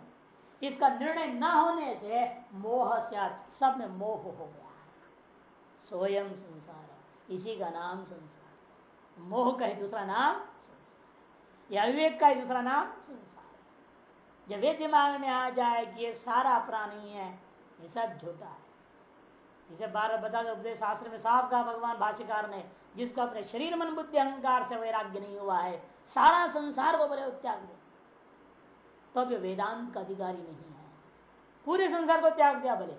[SPEAKER 1] इसका निर्णय न होने से मोह सब में मोह हो गया। स्वयं संसार, इसी का नाम संसार। मोह का ही दूसरा नाम संसार। या विवेक का ही दूसरा नाम संसार। जब ये दिमाग में आ जाए कि ये सारा प्राणी है सब झूठा है। इसे बार बता उपदेश शास्त्र में साफ़ कहा भगवान भाष्यकार ने, जिसको अपने शरीर मन बुद्धि अहंकार से वैराग्य नहीं हुआ है, सारा संसार को बोले त्याग दे। तो अब वेदांत का अधिकारी नहीं है। पूरे संसार को त्याग दिया भले।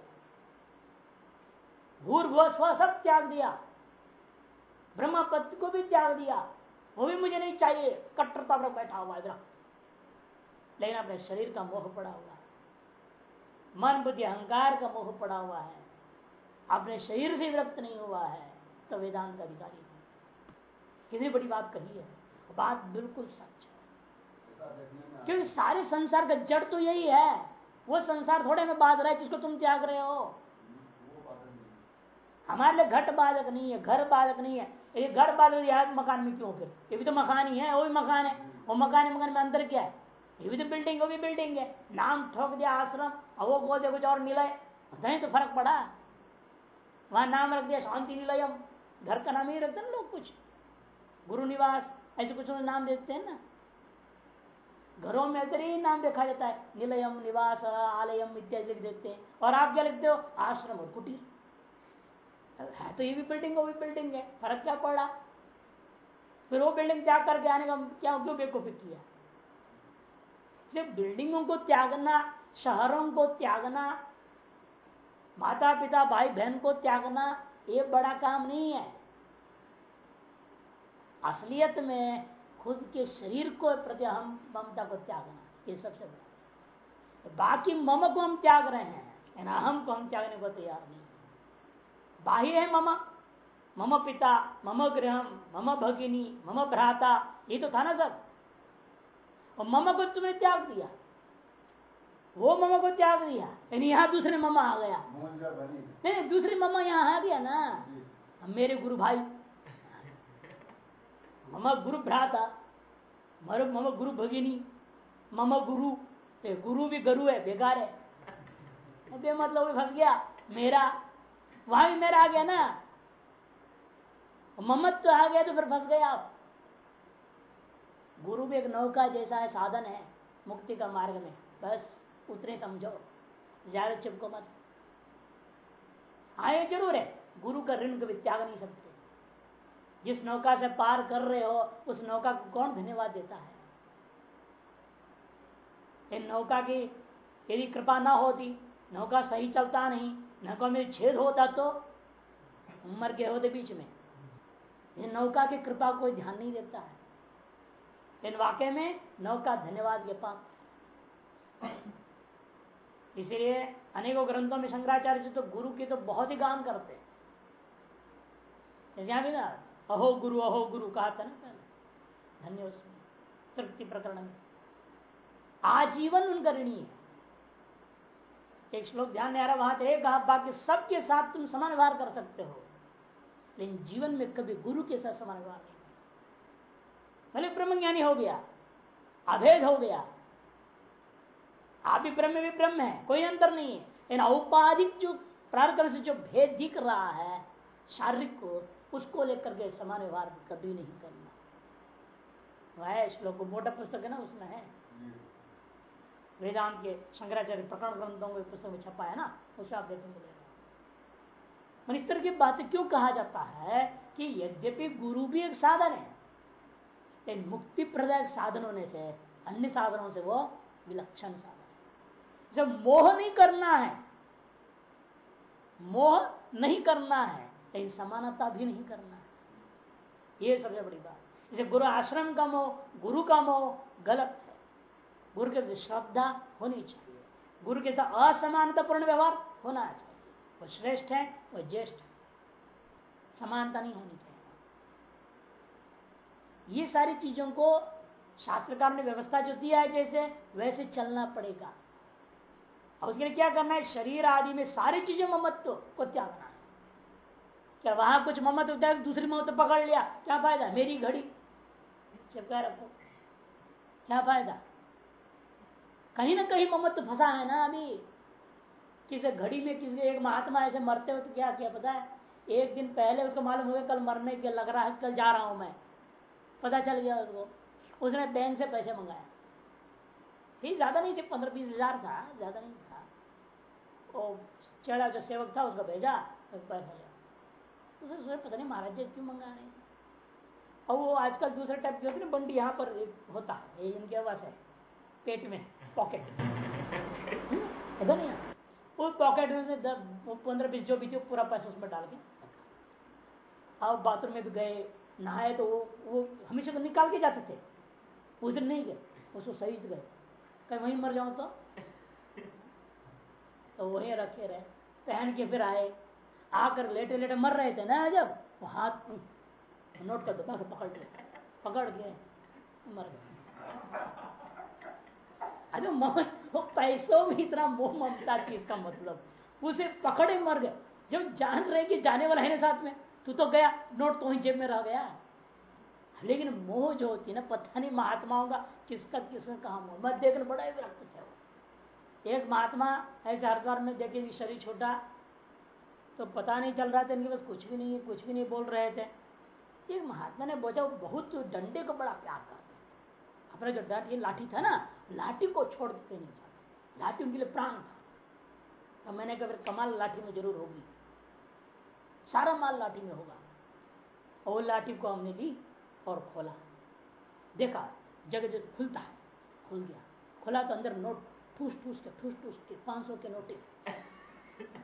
[SPEAKER 1] भूर्भुव स्व सब त्याग दिया। ब्रह्म को भी त्याग दिया। वो भी मुझे नहीं चाहिए। कट्टरता पर बैठा हुआ है लेकिन अपने शरीर का मोह पड़ा हुआ मन बुद्धि अहंकार का मोह पड़ा हुआ है। अपने शरीर से विरक्त नहीं हुआ है तो वेदांत अधिकारी कितनी बड़ी बात कही है। बात बिल्कुल सच है। क्योंकि सारे संसार का जड़ तो यही है। वो संसार थोड़े में बाध रहा है जिसको तुम त्याग रहे हो। हमारे लिए घट बाधक नहीं है, घर बाधक नहीं है। ये घर बाधक याद मकान में क्यों फिर? ये भी तो मकान ही है, वो भी मकान है। वो मकान मकान में अंदर क्या है? ये भी तो बिल्डिंग वो भी बिल्डिंग है। नाम ठोक दिया, आश्रम और वो बोल दे कुछ और मिले नहीं तो फ़र्क पड़ा। वहाँ नाम रख दिया, शांति निलयम। घर का नाम ही रखते ना लोग कुछ। गुरु निवास, ऐसे कुछ नाम देते हैं ना। घरों में अगर ही नाम देखा जाता है, निलयम, निवास, आलयम इत्यादि लिख देते हैं। और आप क्या लिखते हो? आश्रम और कुटीर। है तो ये भी बिल्डिंग वो भी बिल्डिंग है। फ़र्क क्या पड़ा? फिर वो बिल्डिंग त्याग करके आने का, क्या क्यों बेकूफी किया। सिर्फ़ बिल्डिंगों को त्यागना, शहरों को त्यागना माता पिता भाई बहन को त्यागना, ये बड़ा काम नहीं है। असलियत में खुद के शरीर को प्रति हम ममता को त्यागना, ये सबसे बड़ा बाकी मम को हम त्याग रहे हैं अहम को हम त्यागने को तैयार नहीं बाह्य है मम मम पिता, मम गृह मम भगिनी, मम भ्राता, ये तो था ना सब। और मम को तुमने त्याग दिया। वो मम को त्याग दिया। यानी यहाँ दूसरे ममा आ गया। नहीं दूसरी ममा यहाँ आ गया ना। मेरे गुरु भाई। मम गुरु भ्राता। मर मम गुरु भगिनी। मम गुरु। गुरु भी गुरु है बेकार है। बे मतलब फंस गया। मेरा। वहाँ भी मेरा आ गया ना। ममत तो आ गया तो फिर फंस गए आप। गुरु भी एक नौका जैसा है, साधन है, मुक्ति का मार्ग में। बस उतने समझो। ज़्यादा चिपको मत। हाँ ये ज़रूर है। गुरु का ऋण कभी त्याग नहीं सकते। जिस नौका से पार कर रहे हो, उस नौका को कौन धन्यवाद देता है? इन नौका की यदि कृपा ना होती, नौका सही चलता नहीं, नौका में छेद होता तो मर के होते बीच में। नौका की कृपा कोई ध्यान नहीं देता है। इन वाक्य में नौका धन्यवाद के पात्र इसीलिए अनेकों ग्रंथों में शंकराचार्य जी तो गुरु के तो बहुत ही गान करते हैं। भी ना? अहो गुरु अहो गुरु कहा था ना पहले? धन्य तृप्ति प्रकरण में। आजीवन उनका ऋणी है। एक श्लोक ध्यान में आ रहा, वहाँ थे कहा, बाकी सबके साथ तुम समान व्यवहार कर सकते हो, लेकिन जीवन में कभी गुरु के साथ समान व्यवहार नहीं। भले ब्रह्म ज्ञानी हो गया अभेद हो गया। आप भी ब्रह्म भी ब्रह्म है कोई अंतर नहीं है। इन औपाधिक जो प्रारंभ से जो भेद दिख रहा है शारीरिक को उसको लेकर के समान व्यवहार कभी नहीं करना। वह श्लोक मोटा पुस्तक है ना उसमें है। वेदांत के शंकराचार्य प्रकरण ग्रंथों के पुस्तक में छपा है ना उसे आप देखने मिलेगा इस तरह की बातें क्यों कहा जाता है कि यद्यपि गुरु भी एक साधन है? लेकिन मुक्ति प्रदायक साधन होने से, अन्य साधनों से वो विलक्षण साधन जब मोह नहीं करना है, मोह नहीं करना है लेकिन समानता भी नहीं करना है। ये सबसे बड़ी बात। जैसे गुरु आश्रम का मोह, गुरु का मोह गलत है। गुरु के श्रद्धा होनी चाहिए। गुरु के साथ असमानता पूर्ण व्यवहार होना चाहिए। वो श्रेष्ठ है, वो ज्येष्ठ समानता नहीं होनी चाहिए। ये सारी चीज़ों को शास्त्रकार ने व्यवस्था जो दिया है जैसे, वैसे चलना पड़ेगा। और उसके लिए क्या करना है? शरीर आदि में सारी चीज़ें ममत्व को त्यागना है। क्या वहाँ कुछ ममत्व होता है, दूसरी ममत्व पकड़ लिया, क्या फ़ायदा? मेरी घड़ी। चिपका रखो। क्या फ़ायदा? कहीं ना कहीं ममत्व फंसा है ना अभी। किसी घड़ी में किसी एक महात्मा ऐसे मरते हो तो क्या, किया पता है? एक दिन पहले उसको मालूम हो गया कल मरने के लग रहा है, कल जा रहा हूँ मैं। पता चल गया उसको। उसने बैंक से पैसे मंगाया ठीक ज़्यादा नहीं थे, पंद्रह बीस हज़ार था, ज़्यादा नहीं था। वो चढ़ा जो सेवक था, उसको भेजा पैसा लिया उसे सोचा, पता नहीं महाराज जी क्यों मंगा रहे और वो आजकल दूसरे टाइप की होती है बंडी यहाँ पर होता है इनके पास है, पेट में, पॉकेट। पता नहीं वो पॉकेट में पंद्रह बीस जो भी थी पूरा पैसा उसमें डाल के अब बाथरूम में भी गए नहाए तो वो वो हमेशा तो निकाल के जाते थे। उस दिन नहीं गए उसको सही गए। कहीं वहीं मर जाऊँ तो? तो वहीं रखे रहे। पहन के फिर आए। आकर लेटे लेटे मर रहे थे। ना जब? वो हाथ नोट कर दो पकड़ ले पकड़ के मर गए। अरे वो पैसों में इतना मोह ममता थी इसका मतलब। उसे पकड़े मर गए। जब जान रहे कि जाने वाला है ना साथ में? तू तो गया, नोट तो ही जेब में रह गया। लेकिन मोह जो होती है ना, पता नहीं महात्माओं का किसका, किसमें, कहा मोह। मैं देखने बड़ा विरक्त थे एक महात्मा ऐसे हरिद्वार में देखे शरीर छोटा तो पता नहीं चल रहा था, इनके पास कुछ भी नहीं है, कुछ भी नहीं बोल रहे थे। एक महात्मा ने बोझा बहुत डंडे को बड़ा प्यार करते अपना जो डांटी लाठी था ना, लाठी को छोड़ देते नहीं था लाठी उनके लिए प्राण था। तो मैंने कहा कमाल लाठी में ज़रूर होगी। सारा माल लाठी में होगा। और लाठी को हमने ली और खोला। देखा, जगह जगह खुलता है, खुल गया। खुला तो अंदर नोट ठूस ठूस के ठूस ठूस के, पाँच सौ के नोटे।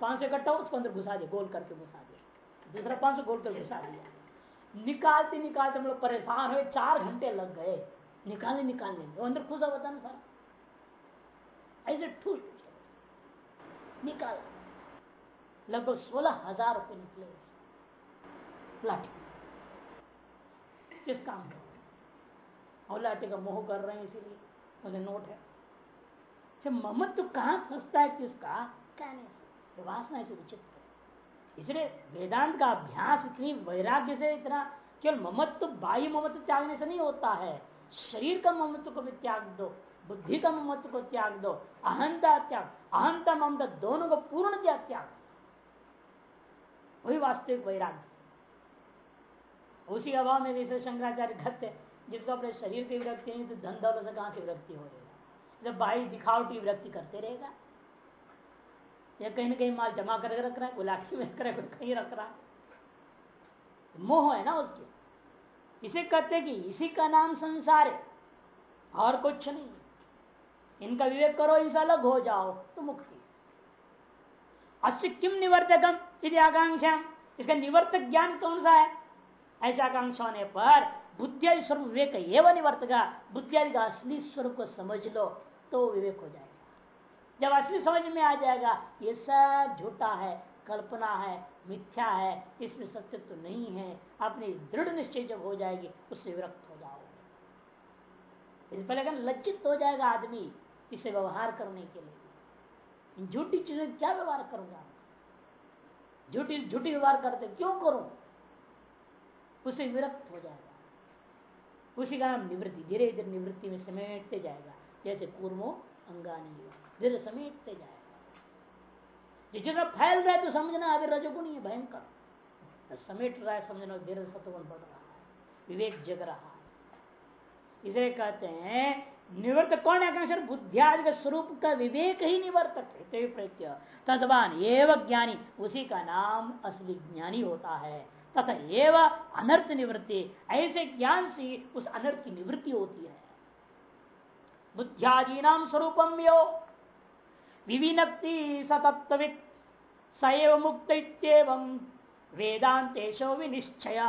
[SPEAKER 1] पाँच सौ इकट्ठा उसको अंदर घुसा दिया, गोल करके घुसा दिया। दूसरा पाँच सौ गोल करके घुसा दिया। निकालते निकालते हम लोग परेशान हुए, चार घंटे लग गए। निकालने निकालने में अंदर खुशा होता ना सारा। ऐसे ठूस ठूस निकाल। लगभग सोलह हज़ार रुपये निकले। लाठी किस काम में और लाठी का मोह कर रहे हैं इसीलिए। मुझे नोट है। ममत्व तो कहाँ फंसता है किसका कहने से। वासना से उचित इसलिए वेदांत का अभ्यास इतनी वैराग्य से इतना केवल ममत्व बाह्य ममत्व त्यागने से नहीं होता है। शरीर का ममत्व को भी त्याग दो बुद्धि का ममत्व को त्याग दो अहंता त्याग अहंता ममता दोनों को पूर्ण त्याग। वही वास्तविक वैराग्य। उसी अभाव में जैसे शंकराचार्य कहते जिसको अपने शरीर से विरक्ति नहीं तो धन दौलत से कहाँ से विरक्ति हो रहेगा जब बाई दिखावटी विरक्ति करते रहेगा। या कहीं ना कहीं माल जमा करके रख रहा है गुलाटी में रख रहा है कहीं रख रहा है। मोह है ना उसके। इसे कहते कि इसी का नाम संसार है, और कुछ नहीं इनका विवेक करो, इनसे अलग हो जाओ तो मुक्ति अस्य किम निवर्तकम यदि आकांक्षा इसका निवर्तक ज्ञान कौन सा है? ऐसा आकांक्षा होने पर बुद्धियादि स्वरूप विवेक एवं निवर्तका बुद्धियादि का असली स्वरूप को समझ लो तो विवेक हो जाएगा। जब असली समझ में आ जाएगा, ये सब झूठा है, कल्पना है, मिथ्या है, इसमें सत्य तो नहीं है अपने दृढ़ निश्चय जब हो जाएगी, उससे विरक्त हो जाओगे। इस पहले लज्जित हो जाएगा आदमी, इसे व्यवहार करने के लिए। झूठी चीज़ें क्या व्यवहार करूँगा? झूठी झूठी व्यवहार करते क्यों करूँ? उसे विरक्त हो जाएगा। उसी का नाम निवृत्ति, धीरे धीरे निवृत्ति में समेटते जाएगा। जैसे पूर्वो अंगानी धीरे समेटते जाएगा। जितना फैल रहा है तो समझना अभी रजोगुणी है, भयंकर। समेट रहा है, समझना देर सत्वन बढ़ रहा है। विवेक जग रहा है। इसे कहते हैं निवर्त कौन है? बुद्धियादि के स्वरूप का विवेक ही निवर्तक है। तदवान एवं ज्ञानी, उसी का नाम असली ज्ञानी होता है। तथा एवं अनर्थ निवृत्ति। ऐसे ज्ञान से उस अनर्थ की निवृत्ति होती है। बुद्धियादि नाम स्वरूपम यो। विविनक्ति सतत्वित सैव मुक्त वेदांतेशो विनिश्चय।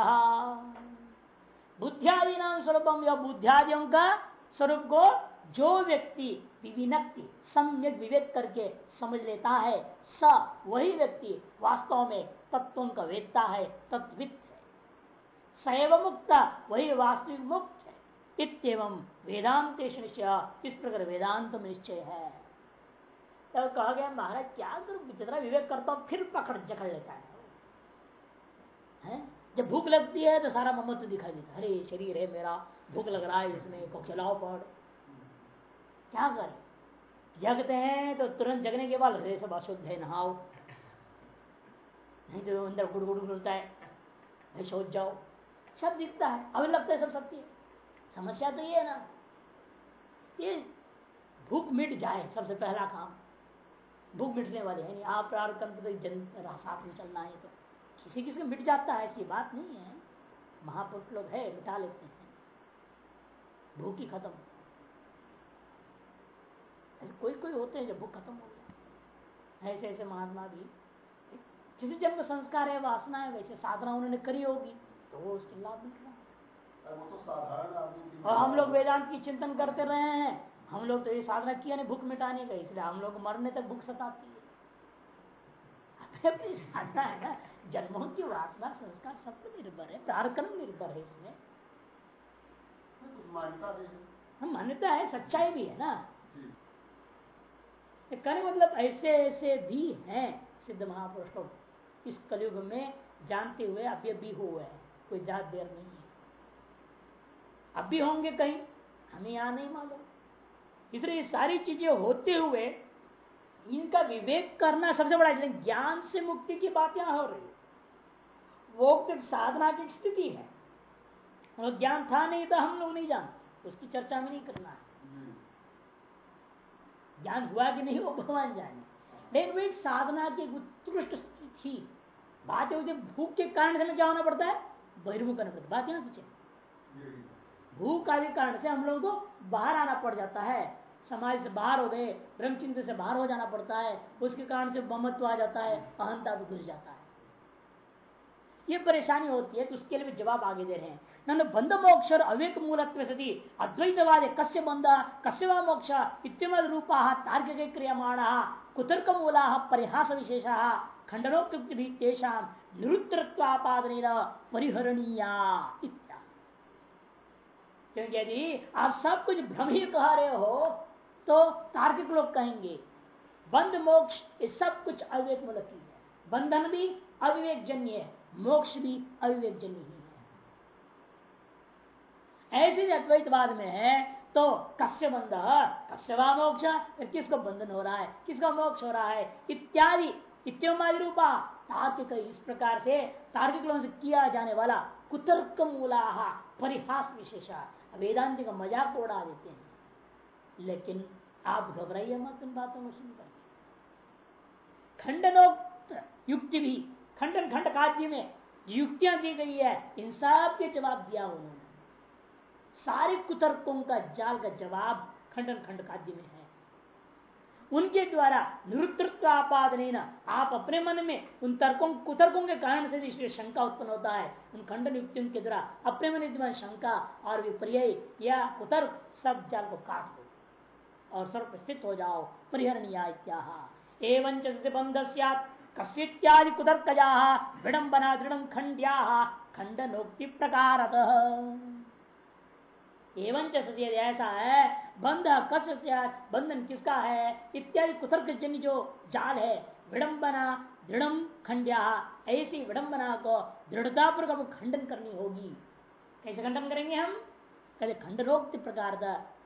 [SPEAKER 1] बुद्धियादि नाम स्वरूपम या। बुद्धियादियों का स्वरूप को जो व्यक्ति विविनक्ति, सम्यक विवेक करके समझ लेता है, स वही व्यक्ति वास्तव में तत्वों का वेदता है, तत्वित है। सैव मुक्त वही वास्तविक मुक्त है। इतम वेदांत निश्चय, इस प्रकार वेदांत निश्चय है। तब तो कहा गया, महाराज, क्या करूँ? जितना विवेक करता हूँ, फिर पकड़, जकड़ लेता है। है? जब भूख लगती है तो सारा ममत्व दिखाई देता अरे, शरीर है मेरा, भूख लग रहा है इसमें को खिलाओ पड़ क्या करें? जगते हैं तो तुरंत जगने के बाद हृदय सब अशुद्ध है, नहाओ। नहीं तो अंदर गुड़ गुड़ गुड़ता है। नहीं सोच जाओ। सब दिखता है। अभी लगता है सब सत्य समस्या तो ये है ना। ये भूख मिट जाए सबसे पहला काम। भूख मिटने वाले है। नहीं आप प्रार्थना तो साथ में चलना है तो। किसी किसी मिट जाता है, ऐसी बात नहीं है। महापुरुष लोग है, मिटा लेते हैं। भूख ही खत्म। ऐसे कोई कोई होते हैं जब भूख खत्म हो गया। ऐसे ऐसे महात्मा भी। किसी जन्म संस्कार है वासना है वैसे साधना उन्होंने करी होगी तो वो उसके लाभ मिल रहा तो और हम लोग वेदांत की चिंतन करते रहे हैं। हम लोग तो ये साधना किया नहीं भूख मिटाने का इसलिए हम लोग मरने तक भूख सताती है। अपनी साधना है ना जन्मों की वासना संस्कार सब पर निर्भर है प्रारक्रम निर्भर है इसमें। मान्यता है सच्चाई भी है ना। कहने मतलब ऐसे ऐसे भी हैं सिद्ध महापुरुष। इस कलयुग में जानते हुए अभी अभी हुए हैं। कोई ज़्यादा देर नहीं है। अब भी होंगे कहीं। हमें यहाँ नहीं मालूम। इसलिए सारी चीज़ें होते हुए इनका विवेक करना सबसे बड़ा ज्ञान से मुक्ति की बात यहाँ हो रही वो साधना की स्थिति है। ज्ञान था नहीं तो हम लोग नहीं जानते। उसकी चर्चा में नहीं करना है। ज्ञान हुआ कि नहीं, वो भगवान जाने। लेकिन वो साधना की उत्कृष्ट थी। बात होती भूख के कारण से क्या होना पड़ता है? बहिर्मुख करना पड़ता बात यहाँ से चलिए। भूख आदि कारण से हम लोगों को बाहर आना पड़ जाता है। समाज से बाहर हो गए ब्रह्मचिंत से बाहर हो जाना पड़ता है। उसके कारण से ममत्व आ जाता है, अहंता भी घुस जाता है। ये परेशानी होती है तो उसके लिए भी जवाब आगे दे रहे हैं। बंध मोक्ष और अवेक मूलत्व सती, अद्वैतवाद कस्य बंध कस्य व मोक्ष इतम रूपा, तार्किक क्रियमाण, कुतर्क मूला, परिहास विशेष खंडनोक्तेषा निरुत्रत्वापादन परिहरणीया क्योंकि यदि आप सब कुछ भ्रम ही कह रहे हो तो तार्किक लोग कहेंगे बंध मोक्ष ये सब कुछ अविवेक मूलक ही। है बंधन भी अविवेक जन्य है। मोक्ष भी अविवेक जन्य ही। ऐसे अद्वैतवाद में है तो कश्य बंध? कश्यवा मोक्ष? किसको बंधन हो रहा है? किसका मोक्ष हो रहा है? इत्यादि, इत्योमादि रूपा। तार्किक इस प्रकार से, तार्किक लोगों से किया जाने वाला कुतर्क मूला परिहास विशेषा। वेदांति का मज़ाक उड़ा देते हैं। लेकिन आप घबराइए मत उन बातों को सुनकर। खंडनोक्त युक्ति भी खंडन खंड काव्य में युक्तियाँ दी गई है। इन सब के जवाब दिया उन्होंने। सारे कुतर्कों का जाल का जवाब खंडन खंड काद्य में है। उनके द्वारा निरुत्व आपादन आप अपने मन में उन तर्कों, कुतर्कों के कारण से इसलिए शंका उत्पन्न होता है, उन खंडन युक्तियों के द्वारा अपने मन में शंका और विपर्य या कुतर्क सब जाल को काट दो और सर्व हो जाओ। परिहरणीय एवं बंध कस्यादि कुतर्कजा, विडम्बना दृढ़ खंड्या खंडनोक्ति प्रकार एवं सत्य ऐसा है बंध कस बंधन किसका है, इत्यादि कुतर्क जन जो जाल है विडंबना दृढ़ खंड्या ऐसी विडंबना को दृढ़तापूर्वक खंडन करनी होगी। कैसे खंडन करेंगे हम? कहते खंडनोक्ति प्रकार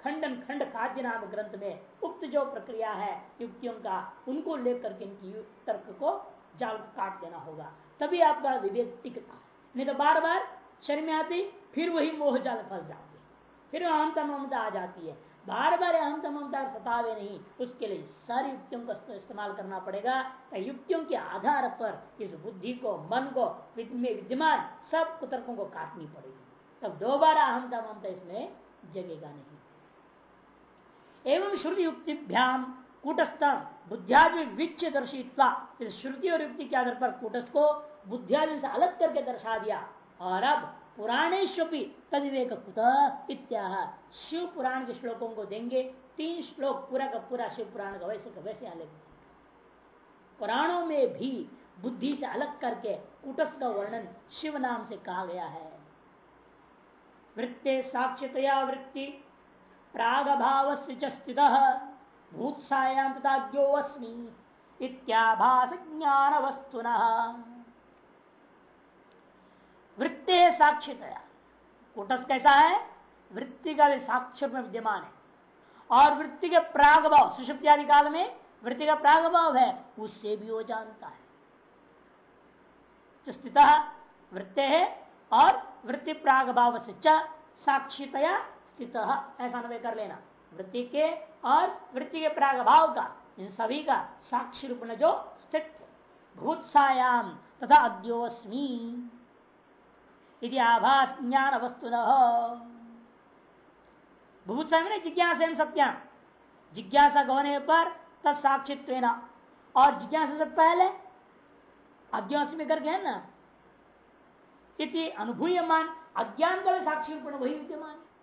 [SPEAKER 1] खंडन खंड खाद्य नाम ग्रंथ में उक्त जो प्रक्रिया है, युक्तियों का, उनको लेकर के इनकी तर्क को जाल काट देना होगा। तभी आपका विवेक टिकता है। नहीं तो बार बार शरीर में आती, फिर वही मोह जाल फंस जाते फिर अहमता ममता आ जाती है। बार बार अहमता ममता सतावे नहीं, उसके लिए सारी युक्तियों का इस्तेमाल करना पड़ेगा। युक्तियों के आधार पर इस बुद्धि को, मन को विद्यमान सब कुतर्कों को काटनी पड़ेगी। तब दोबारा अहमता ममता इसमें जगेगा नहीं। एवं श्रुति युक्तिभ्याम कूटस्थ बुद्धियादि विच्छ दर्शित्वा इस श्रुति और युक्ति के आधार पर कूटस्थ को बुद्धियादि से अलग करके दर्शा दिया। और अब पुराणेश्वपी तदिवेक कुत शिव पुराण के श्लोकों को देंगे। तीन श्लोक पूरा का पूरा शिव पुराण का वैसे का वैसे अलग पुराणों में भी बुद्धि से अलग करके कुटस्थ का वर्णन शिव नाम से कहा गया है। वृत्ते साक्षतया वृत्ति प्राग भाव स्थित। भूत्सायाम तथा ज्ञोस्मी इत्याभास ज्ञान वस्तुन वृत्ति साक्षितया। कुटस कैसा है? वृत्ति का भी साक्षर में विद्यमान है। और वृत्ति के प्राग भाव सुषुप्त्यादि काल में वृत्ति का प्राग भाव है, उससे भी वो जानता है। स्थित वृत्ते है और वृत्ति प्राग भाव से साक्षितया स्थित ऐसा अनुभव कर लेना। वृत्ति के और वृत्ति के प्राग भाव का, इन सभी का साक्षी रूप में जो स्थित भूत्सायाम, तथा अद्योस्मी। यदि आभास ज्ञान वस्तु भूत्सा में जिज्ञासा सत्या। जिज्ञासा होने पर तत्साक्षित्व और जिज्ञासा से पहले अज्ञासी करके है ना? इति अनुभूयमान, अज्ञान का भी साक्षी रूप वही विद्यमान। है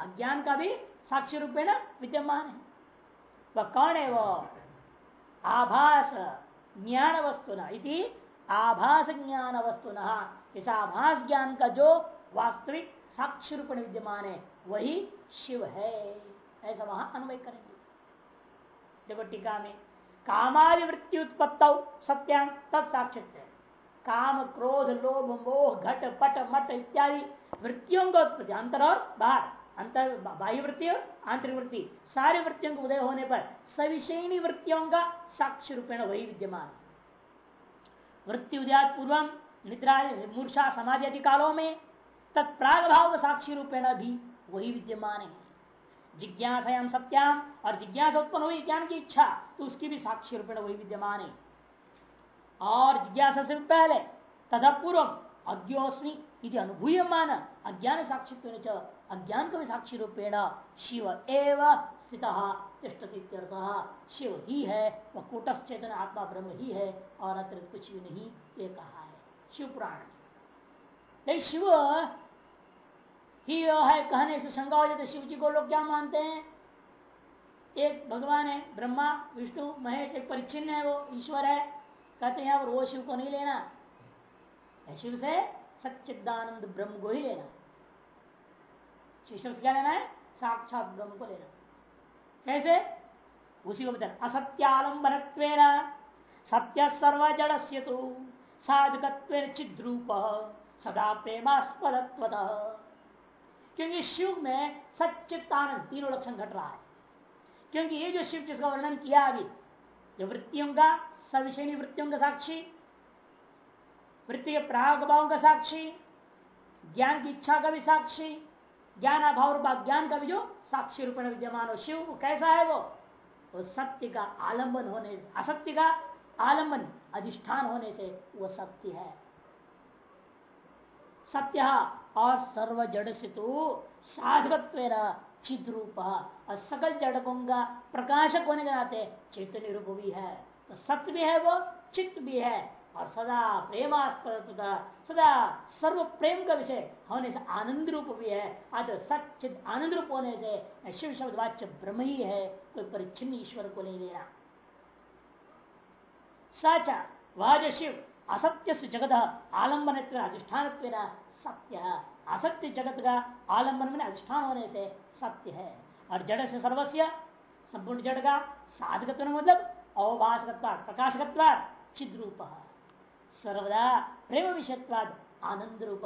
[SPEAKER 1] अज्ञान का भी साक्षी रूप में विद्यमान है। वह कौन है वो? आभास ज्ञान वस्तु इति आभास ज्ञान वस्तु इस आभास ज्ञान का जो वास्तविक साक्षी रूप विद्यमान है, वही शिव है। ऐसा वहाँ अन्वय करेंगे। देखो टीका में कामादि वृत्ति उत्पत्त सत्यांग तत्साक्षित काम, क्रोध, लोभ, मोह, घट, पट, मट इत्यादि वृत्तियों का उत्पत्ति, अंतर और बाहर। अंतर बाह्य वृत्ति और आंतरिक वृत्ति सारे वृत्तियों के उदय होने पर सविषयणी वृत्तियों का साक्ष्य रूपेण वही विद्यमान। वृत्ति उदयात पूर्वम निद्रा, मूर्छा, समाधि आदि कालों में तत्प्राग भाव साक्षी रूपेण भी वही विद्यमान है। जिज्ञासायाम सत्याम और जिज्ञासा उत्पन्न हुई ज्ञान की इच्छा तो उसकी भी साक्षी रूपेण वही विद्यमान है। और जिज्ञासा से पहले तथा पूर्व अज्ञोस्मी अनुभूय मान अज्ञान साक्षित्व अज्ञान का साक्षी रूपेण शिव एव स्थित शिव ही है, वह कूटस्थ चेतन आत्मा ब्रह्म ही है, और अतिरिक्त कुछ भी नहीं, ये कहा है शिव पुराण शिव ही है कहने से शंका हो जाती शिव जी को लोग क्या मानते हैं? एक भगवान है, ब्रह्मा, विष्णु, महेश, एक परिचिन है, वो ईश्वर है। कहते हैं वो शिव को नहीं लेना। शिव से सच्चिदानंद ब्रह्म को ही लेना। शिष्य क्या लेना है? साक्षात ब्रह्म को लेना। कैसे? उसी को बता असत्यालंबन सत्य सर्व जड़ से तो साधक चिद्रूप, सदा प्रेमास्पद क्योंकि शिव में सच्चिदानंद तीनों लक्षण घट रहा है। क्योंकि ये जो शिव जिसका वर्णन किया अभी, जो वृत्तियों का सविशेणी वृत्तियों का साक्षी, वृत्ति के प्राग भाव का साक्षी, ज्ञान की इच्छा का भी साक्षी ज्ञान अभाव रूप ज्ञान का भी जो साक्षी रूप में विद्यमान हो शिव कैसा है वो? वो सत्य का आलंबन होने, असत्य का आलंबन, अधिष्ठान होने से वो सत्य है। सत्य और सर्व जड़ से तो साधकत्व चिद रूप सकल जड़कों का प्रकाशक होने के नाते चैतन्य रूप भी है। तो सत्य भी है वो, चित्त भी है। और सदा प्रेमास्पद सदा सर्व प्रेम का विषय होने से आनंद रूप भी है। अतः सचिद आनंद रूप होने से शिव शब्द वाच्य ब्रह्म ही है कोई परिचिन ईश्वर को नहीं लेना सच वह शिव असत्य से जगत आलंबन अधिष्ठान सत्य। असत्य जगत का आलंबन में अधिष्ठान होने से सत्य है। और जड़ से सर्वस्व संपूर्ण जड़ का साधक मतलब अवभाषकत्वा प्रकाशकत्वा चिद्रूप। सर्वदा प्रेम विषयत्वाद आनंद रूप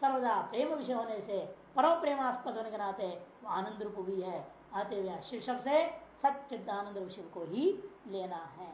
[SPEAKER 1] सर्वदा प्रेम विषय होने से परम प्रेमास्पद होने के नाते आनंद रूप भी है। आते हुए शीर्षक से सच्चिदानंद विषय को ही लेना है।